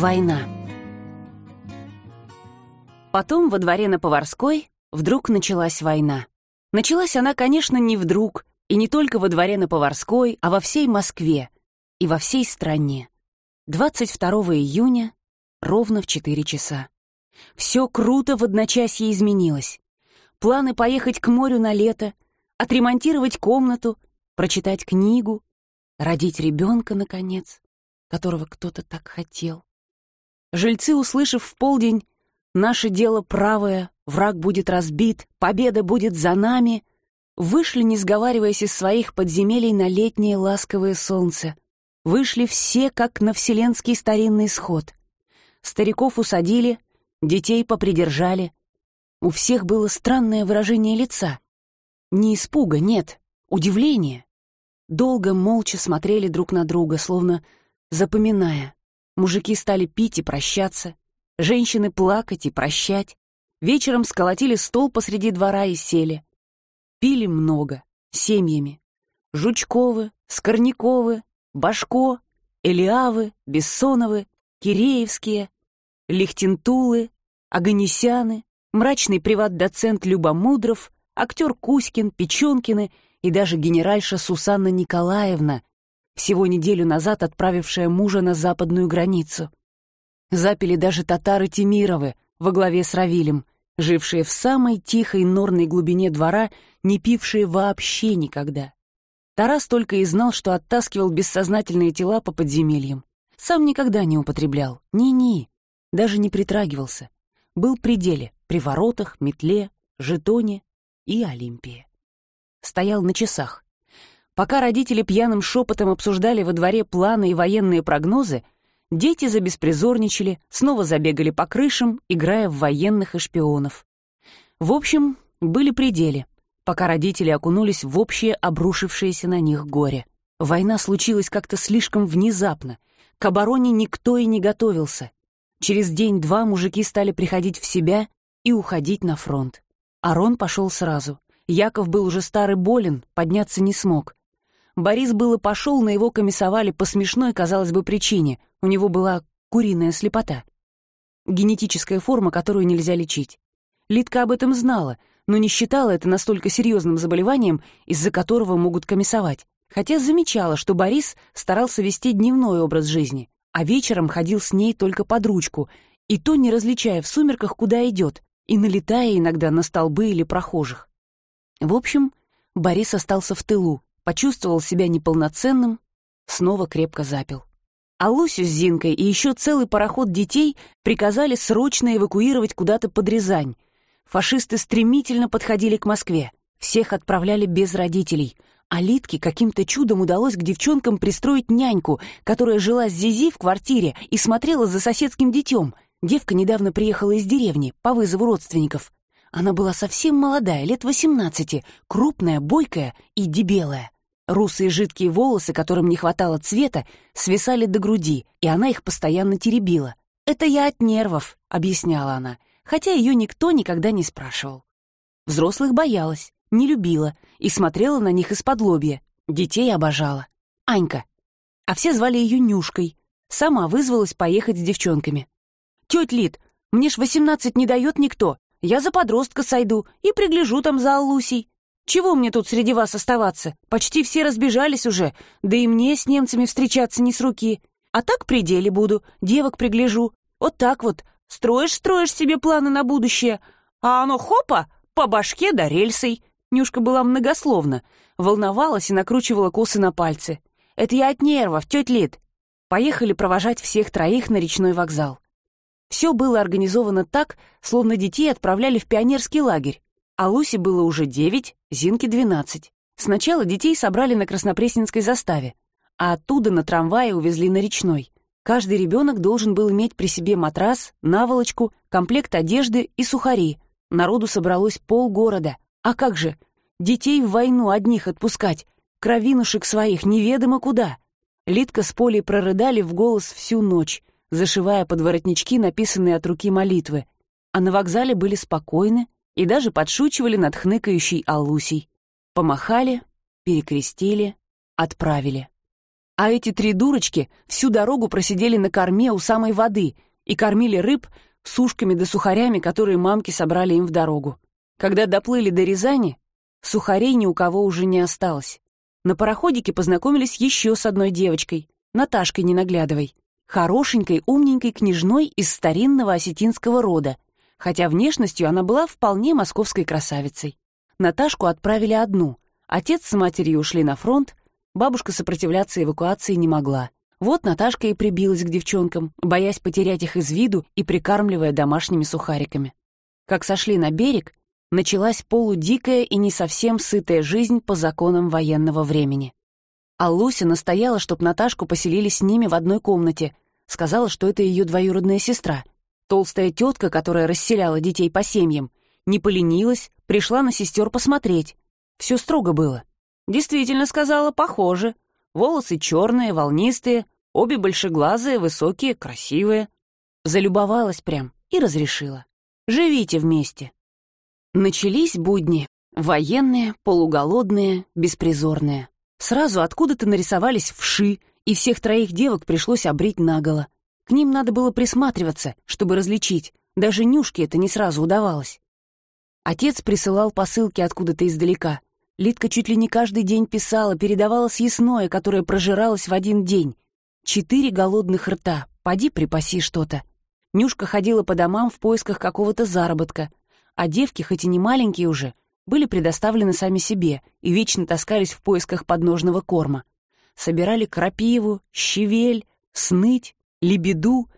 Война. Потом во дворе на Поварской вдруг началась война. Началась она, конечно, не вдруг, и не только во дворе на Поварской, а во всей Москве и во всей стране. 22 июня, ровно в 4 часа. Все круто в одночасье изменилось. Планы поехать к морю на лето, отремонтировать комнату, прочитать книгу, родить ребенка, наконец, которого кто-то так хотел. Жильцы, услышав в полдень «Наше дело правое, враг будет разбит, победа будет за нами», вышли, не сговариваясь из своих подземелий на летнее ласковое солнце. Вышли все, как на вселенский старинный сход. Стариков усадили, детей попридержали. У всех было странное выражение лица. Не испуга, нет, удивление. Долго молча смотрели друг на друга, словно запоминая. Мужики стали пить и прощаться, женщины плакать и прощать. Вечером сколотили стол посреди двора и сели. Пили много, семьями. Жучковы, Скорняковы, Башко, Элиавы, Бессоновы, Киреевские, Лихтентулы, Аганесяны, мрачный приват-доцент Люба Мудров, актер Кузькин, Печенкины и даже генеральша Сусанна Николаевна, всего неделю назад отправившая мужа на западную границу. Запили даже татары Тимировы во главе с Равилем, жившие в самой тихой норной глубине двора, не пившие вообще никогда. Тарас только и знал, что оттаскивал бессознательные тела по подземельям. Сам никогда не употреблял, ни-ни, даже не притрагивался. Был при деле, при воротах, метле, жетоне и Олимпии. Стоял на часах, Пока родители пьяным шепотом обсуждали во дворе планы и военные прогнозы, дети забеспризорничали, снова забегали по крышам, играя в военных и шпионов. В общем, были пределы, пока родители окунулись в общее обрушившееся на них горе. Война случилась как-то слишком внезапно. К обороне никто и не готовился. Через день-два мужики стали приходить в себя и уходить на фронт. Арон пошел сразу. Яков был уже старый болен, подняться не смог. Борис было пошел, на его комиссовали по смешной, казалось бы, причине. У него была куриная слепота. Генетическая форма, которую нельзя лечить. Литка об этом знала, но не считала это настолько серьезным заболеванием, из-за которого могут комиссовать. Хотя замечала, что Борис старался вести дневной образ жизни, а вечером ходил с ней только под ручку, и то не различая в сумерках, куда идет, и налетая иногда на столбы или прохожих. В общем, Борис остался в тылу, почувствовал себя неполноценным, снова крепко запил. А Лусю с Зинкой и еще целый пароход детей приказали срочно эвакуировать куда-то под Рязань. Фашисты стремительно подходили к Москве. Всех отправляли без родителей. А Литке каким-то чудом удалось к девчонкам пристроить няньку, которая жила с Зизи в квартире и смотрела за соседским детем. Девка недавно приехала из деревни по вызову родственников. Она была совсем молодая, лет восемнадцати, крупная, бойкая и дебелая. Русые жидкие волосы, которым не хватало цвета, свисали до груди, и она их постоянно теребила. «Это я от нервов», — объясняла она, хотя ее никто никогда не спрашивал. Взрослых боялась, не любила и смотрела на них из-под лобья. Детей обожала. Анька. А все звали ее Нюшкой. Сама вызвалась поехать с девчонками. «Тетя Лид, мне ж восемнадцать не дает никто. Я за подростка сойду и пригляжу там за Аллусей. Чего мне тут среди вас оставаться? Почти все разбежались уже, да и мне с немцами встречаться не с руки. А так при деле буду, девок пригляжу. Вот так вот, строишь-строишь себе планы на будущее, а оно хопа, по башке да рельсой. Нюшка была многословна, волновалась и накручивала косы на пальцы. Это я от нервов, тетя Лид. Поехали провожать всех троих на речной вокзал. Все было организовано так, словно детей отправляли в пионерский лагерь. А Лусе было уже девять, Зинке двенадцать. Сначала детей собрали на Краснопресненской заставе, а оттуда на трамвае увезли на речной. Каждый ребенок должен был иметь при себе матрас, наволочку, комплект одежды и сухари. Народу собралось полгорода. А как же? Детей в войну одних отпускать, кровинушек своих неведомо куда. Литка с Полей прорыдали в голос всю ночь, зашивая под воротнички написанные от руки молитвы. А на вокзале были спокойны, и даже подшучивали над хныкающей Алусей. Помахали, перекрестили, отправили. А эти три дурочки всю дорогу просидели на корме у самой воды и кормили рыб сушками да сухарями, которые мамки собрали им в дорогу. Когда доплыли до Рязани, сухарей ни у кого уже не осталось. На пароходике познакомились еще с одной девочкой, Наташкой Ненаглядовой, хорошенькой, умненькой княжной из старинного осетинского рода, хотя внешностью она была вполне московской красавицей. Наташку отправили одну, отец с матерью ушли на фронт, бабушка сопротивляться эвакуации не могла. Вот Наташка и прибилась к девчонкам, боясь потерять их из виду и прикармливая домашними сухариками. Как сошли на берег, началась полудикая и не совсем сытая жизнь по законам военного времени. А Луся настояла, чтоб Наташку поселили с ними в одной комнате, сказала, что это ее двоюродная сестра. Толстая тетка, которая расселяла детей по семьям, не поленилась, пришла на сестер посмотреть. Все строго было. Действительно, сказала, похоже. Волосы черные, волнистые, обе большеглазые, высокие, красивые. Залюбовалась прям и разрешила. Живите вместе. Начались будни. Военные, полуголодные, беспризорные. Сразу откуда-то нарисовались вши, и всех троих девок пришлось обрить наголо. К ним надо было присматриваться, чтобы различить. Даже Нюшке это не сразу удавалось. Отец присылал посылки откуда-то издалека. Литка чуть ли не каждый день писала, передавала съестное, которое прожиралось в один день. Четыре голодных рта, поди припаси что-то. Нюшка ходила по домам в поисках какого-то заработка, а девки, хоть и не маленькие уже, были предоставлены сами себе и вечно таскались в поисках подножного корма. Собирали крапиву, щавель, сныть, лебеду,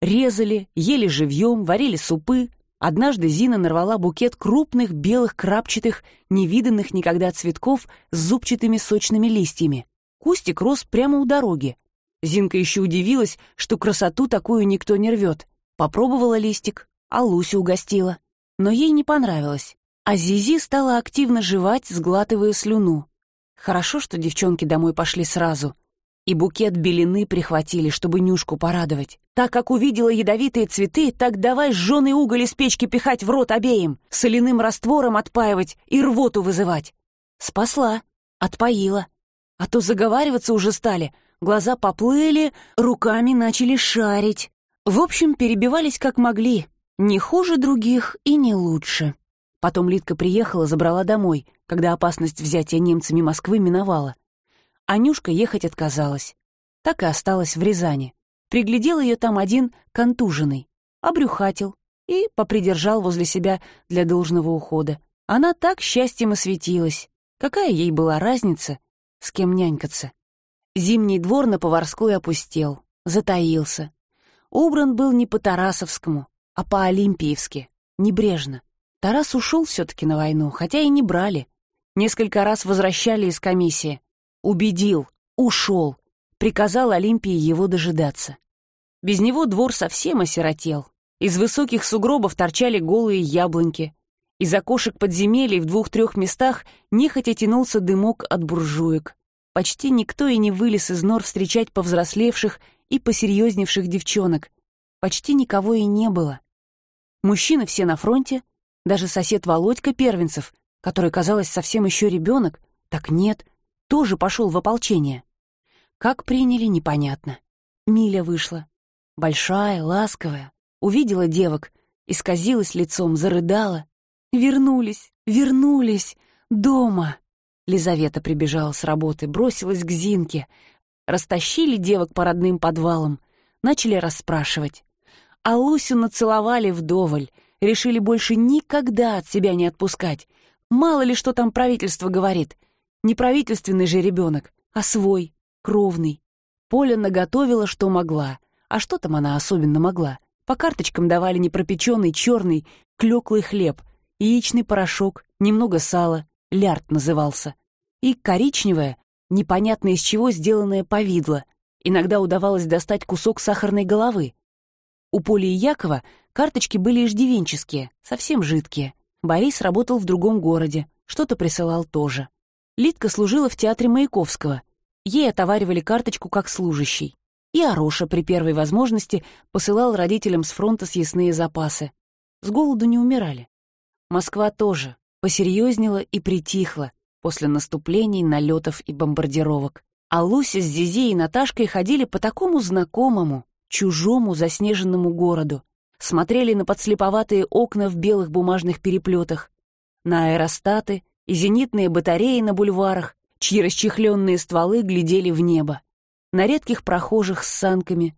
резали, ели живьем, варили супы, Однажды Зина нарвала букет крупных белых крапчатых, невиданных никогда цветков с зубчатыми сочными листьями. Кустик рос прямо у дороги. Зинка еще удивилась, что красоту такую никто не рвет. Попробовала листик, а Лусю угостила. Но ей не понравилось. А Зизи стала активно жевать, сглатывая слюну. Хорошо, что девчонки домой пошли сразу и букет белины прихватили, чтобы Нюшку порадовать. Так как увидела ядовитые цветы, так давай жженый уголь из печки пихать в рот обеим, соляным раствором отпаивать и рвоту вызывать. Спасла, отпоила. А то заговариваться уже стали, глаза поплыли, руками начали шарить. В общем, перебивались как могли, не хуже других и не лучше. Потом Литка приехала, забрала домой, когда опасность взятия немцами Москвы миновала. Анюшка ехать отказалась. Так и осталась в Рязани. Приглядел ее там один контуженный, обрюхатил и попридержал возле себя для должного ухода. Она так счастьем осветилась. Какая ей была разница, с кем нянькаться? Зимний двор на Поварской опустел, затаился. Убран был не по-тарасовскому, а по-олимпиевски, небрежно. Тарас ушел все-таки на войну, хотя и не брали. Несколько раз возвращали из комиссии, Убедил, ушел, приказал Олимпии его дожидаться. Без него двор совсем осиротел. Из высоких сугробов торчали голые яблоньки. Из окошек подземелий в двух-трех местах нехотя тянулся дымок от буржуек. Почти никто и не вылез из нор встречать повзрослевших и посерьезневших девчонок. Почти никого и не было. Мужчины все на фронте, даже сосед Володька Первенцев, который, казалось, совсем еще ребенок, так нет, тоже пошел в ополчение. Как приняли, непонятно. Миля вышла. Большая, ласковая. Увидела девок, исказилась лицом, зарыдала. «Вернулись, вернулись! Дома!» Лизавета прибежала с работы, бросилась к Зинке. Растащили девок по родным подвалам, начали расспрашивать. А Лусю нацеловали вдоволь, решили больше никогда от себя не отпускать. Мало ли что там правительство говорит — не правительственный же ребенок, а свой, кровный. Поля наготовила, что могла. А что там она особенно могла? По карточкам давали непропеченный черный, клеклый хлеб, яичный порошок, немного сала, лярд назывался. И коричневое, непонятно из чего сделанное повидло. Иногда удавалось достать кусок сахарной головы. У Поли и Якова карточки были иждивенческие, совсем жидкие. Борис работал в другом городе, что-то присылал тоже. Литка служила в театре Маяковского. Ей отоваривали карточку как служащий. И Ароша при первой возможности посылал родителям с фронта съестные запасы. С голоду не умирали. Москва тоже посерьезнела и притихла после наступлений, налетов и бомбардировок. А Луся с Зизи и Наташкой ходили по такому знакомому, чужому заснеженному городу, смотрели на подслеповатые окна в белых бумажных переплетах, на аэростаты и зенитные батареи на бульварах, чьи расчехленные стволы глядели в небо, на редких прохожих с санками,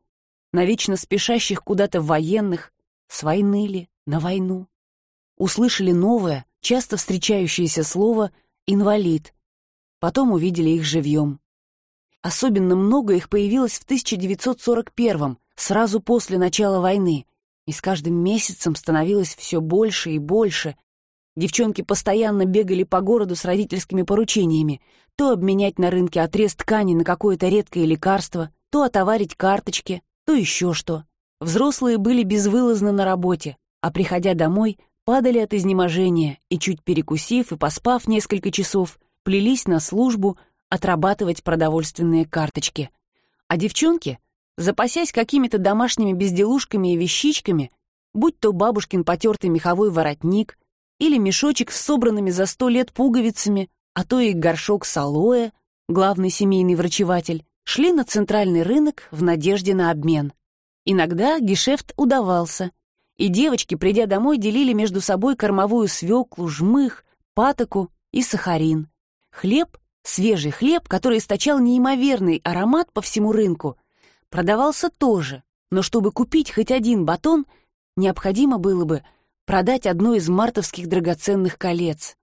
на вечно спешащих куда-то военных, с войны ли, на войну. Услышали новое, часто встречающееся слово «инвалид», потом увидели их живьем. Особенно много их появилось в 1941-м, сразу после начала войны, и с каждым месяцем становилось все больше и больше. Девчонки постоянно бегали по городу с родительскими поручениями, то обменять на рынке отрез ткани на какое-то редкое лекарство, то отоварить карточки, то еще что. Взрослые были безвылазно на работе, а приходя домой, падали от изнеможения и, чуть перекусив и поспав несколько часов, плелись на службу отрабатывать продовольственные карточки. А девчонки запасясь какими-то домашними безделушками и вещичками, будь то бабушкин потертый меховой воротник или мешочек с собранными за сто лет пуговицами, а то и горшок с алоэ, главный семейный врачеватель, шли на центральный рынок в надежде на обмен. Иногда гешефт удавался, и девочки, придя домой, делили между собой кормовую свеклу, жмых, патоку и сахарин. Хлеб, свежий хлеб, который источал неимоверный аромат по всему рынку, продавался тоже, но чтобы купить хоть один батон, необходимо было бы продать одно из мартовских драгоценных колец.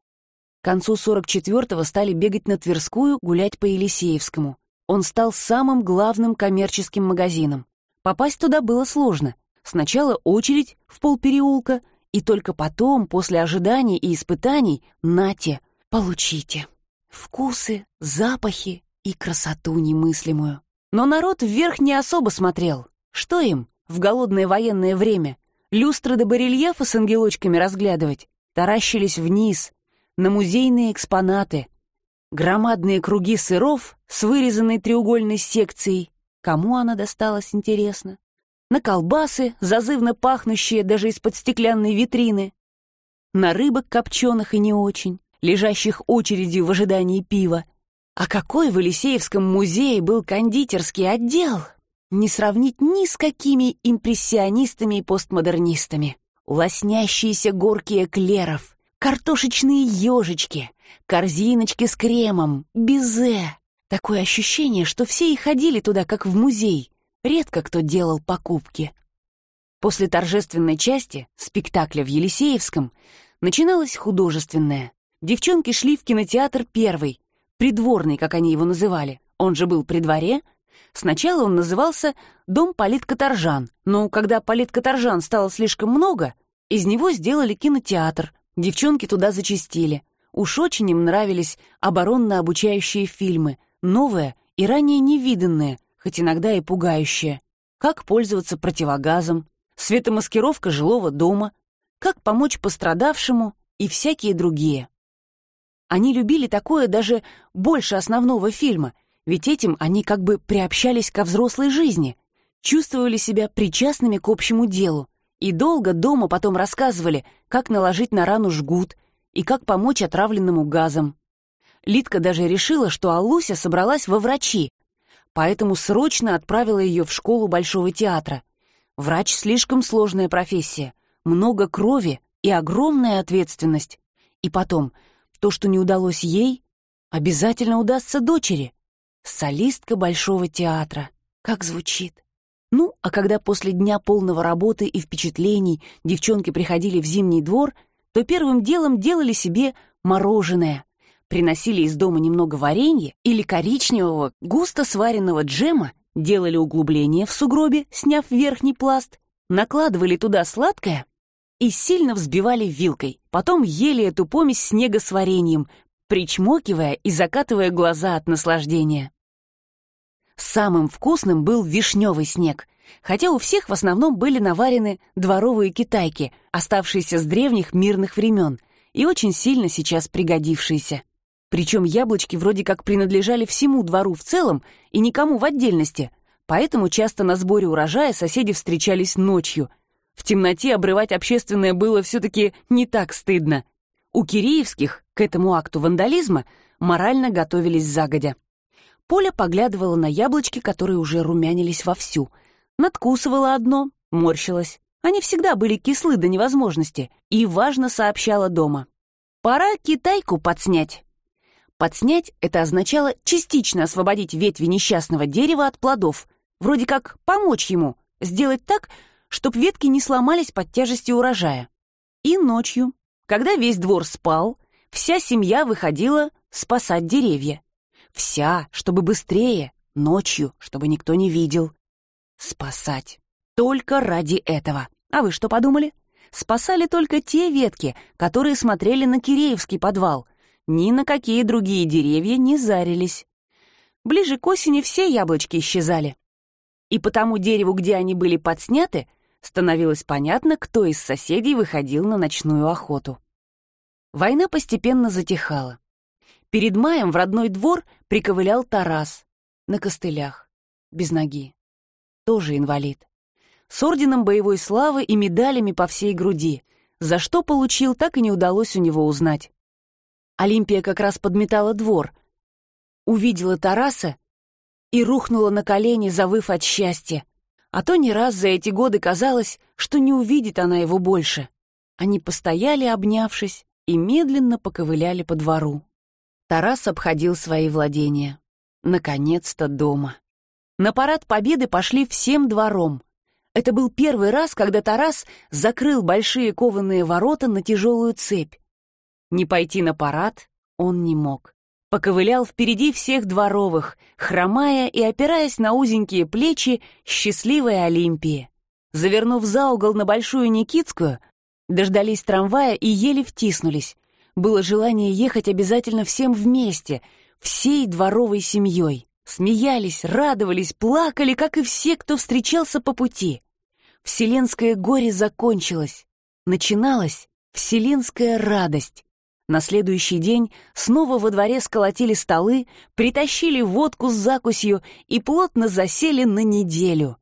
К концу 44-го стали бегать на Тверскую, гулять по Елисеевскому. Он стал самым главным коммерческим магазином. Попасть туда было сложно. Сначала очередь в полпереулка, и только потом, после ожиданий и испытаний, нате, получите. Вкусы, запахи и красоту немыслимую. Но народ вверх не особо смотрел. Что им в голодное военное время? Люстры до барельефа с ангелочками разглядывать? Таращились вниз, на музейные экспонаты. Громадные круги сыров с вырезанной треугольной секцией. Кому она досталась, интересно? На колбасы, зазывно пахнущие даже из-под стеклянной витрины. На рыбок копченых и не очень, лежащих очередью в ожидании пива. А какой в Елисеевском музее был кондитерский отдел? Не сравнить ни с какими импрессионистами и постмодернистами. Лоснящиеся горки эклеров, картошечные ежечки, корзиночки с кремом, безе. Такое ощущение, что все и ходили туда, как в музей. Редко кто делал покупки. После торжественной части, спектакля в Елисеевском, начиналась художественная. Девчонки шли в кинотеатр первый, придворный, как они его называли, он же был при дворе. Сначала он назывался «Дом политкоторжан», но когда политкоторжан стало слишком много, из него сделали кинотеатр, девчонки туда зачастили. Уж очень им нравились оборонно-обучающие фильмы, новые и ранее невиданные, хоть иногда и пугающие. Как пользоваться противогазом, светомаскировка жилого дома, как помочь пострадавшему и всякие другие. Они любили такое даже больше основного фильма, ведь этим они как бы приобщались ко взрослой жизни, чувствовали себя причастными к общему делу и долго дома потом рассказывали, как наложить на рану жгут и как помочь отравленному газом. Лидка даже решила, что Алуся собралась во врачи, поэтому срочно отправила ее в школу Большого театра. Врач — слишком сложная профессия, много крови и огромная ответственность. И потом — то, что не удалось ей, обязательно удастся дочери. Солистка Большого театра. Как звучит. Ну, а когда после дня полного работы и впечатлений девчонки приходили в зимний двор, то первым делом делали себе мороженое. Приносили из дома немного варенья или коричневого, густо сваренного джема, делали углубление в сугробе, сняв верхний пласт, накладывали туда сладкое и сильно взбивали вилкой. Потом ели эту помесь снега с вареньем, причмокивая и закатывая глаза от наслаждения. Самым вкусным был вишневый снег, хотя у всех в основном были наварены дворовые китайки, оставшиеся с древних мирных времен и очень сильно сейчас пригодившиеся. Причем яблочки вроде как принадлежали всему двору в целом и никому в отдельности, поэтому часто на сборе урожая соседи встречались ночью — в темноте обрывать общественное было все-таки не так стыдно. У Киреевских к этому акту вандализма морально готовились загодя. Поля поглядывала на яблочки, которые уже румянились вовсю. Надкусывала одно, морщилась. Они всегда были кислы до невозможности. И важно сообщала дома. «Пора китайку подснять». Подснять — это означало частично освободить ветви несчастного дерева от плодов, вроде как помочь ему, сделать так, чтоб ветки не сломались под тяжестью урожая. И ночью, когда весь двор спал, вся семья выходила спасать деревья. Вся, чтобы быстрее, ночью, чтобы никто не видел. Спасать. Только ради этого. А вы что подумали? Спасали только те ветки, которые смотрели на Киреевский подвал. Ни на какие другие деревья не зарились. Ближе к осени все яблочки исчезали. И потому дереву, где они были подсняты, становилось понятно, кто из соседей выходил на ночную охоту. Война постепенно затихала. Перед маем в родной двор приковылял Тарас на костылях, без ноги. Тоже инвалид. С орденом боевой славы и медалями по всей груди. За что получил, так и не удалось у него узнать. Олимпия как раз подметала двор. Увидела Тараса и рухнула на колени, завыв от счастья. А то не раз за эти годы казалось, что не увидит она его больше. Они постояли, обнявшись, и медленно поковыляли по двору. Тарас обходил свои владения. Наконец-то дома. На парад Победы пошли всем двором. Это был первый раз, когда Тарас закрыл большие кованые ворота на тяжелую цепь. Не пойти на парад он не мог. Поковылял впереди всех дворовых, хромая и опираясь на узенькие плечи счастливой Олимпии. Завернув за угол на Большую Никитскую, дождались трамвая и еле втиснулись, было желание ехать обязательно всем вместе, всей дворовой семьей. Смеялись, радовались, плакали, как и все, кто встречался по пути. Вселенское горе закончилось. Начиналась вселенская радость. На следующий день снова во дворе сколотили столы, притащили водку с закусью и плотно засели на неделю.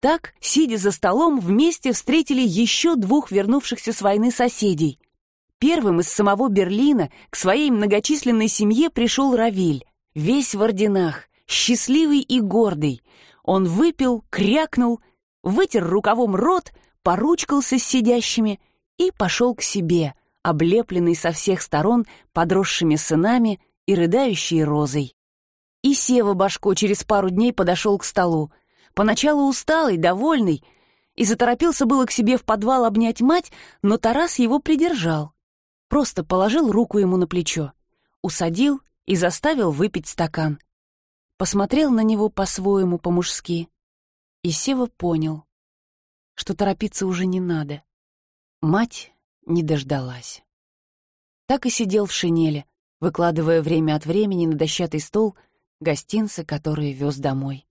Так, сидя за столом, вместе встретили еще двух вернувшихся с войны соседей — Первым из самого Берлина к своей многочисленной семье пришел Равиль, весь в орденах, счастливый и гордый. Он выпил, крякнул, вытер рукавом рот, поручкался с сидящими и пошел к себе, облепленный со всех сторон подросшими сынами и рыдающей розой. И Сева Башко через пару дней подошел к столу. Поначалу усталый, довольный, и заторопился было к себе в подвал обнять мать, но Тарас его придержал просто положил руку ему на плечо, усадил и заставил выпить стакан. Посмотрел на него по-своему, по-мужски. И Сева понял, что торопиться уже не надо. Мать не дождалась. Так и сидел в шинели, выкладывая время от времени на дощатый стол гостинцы, которые вез домой.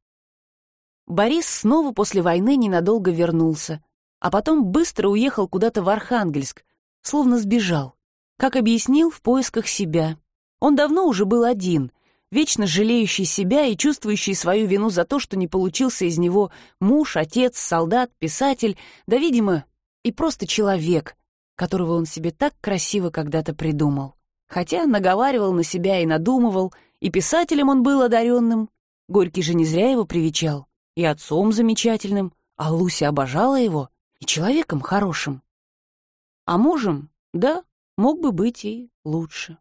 Борис снова после войны ненадолго вернулся, а потом быстро уехал куда-то в Архангельск, словно сбежал. Как объяснил, в поисках себя. Он давно уже был один, вечно жалеющий себя и чувствующий свою вину за то, что не получился из него муж, отец, солдат, писатель, да, видимо, и просто человек, которого он себе так красиво когда-то придумал. Хотя наговаривал на себя и надумывал, и писателем он был одаренным. Горький же не зря его привечал, и отцом замечательным, а Луся обожала его, и человеком хорошим. А мужем, да, мог бы быть и лучше.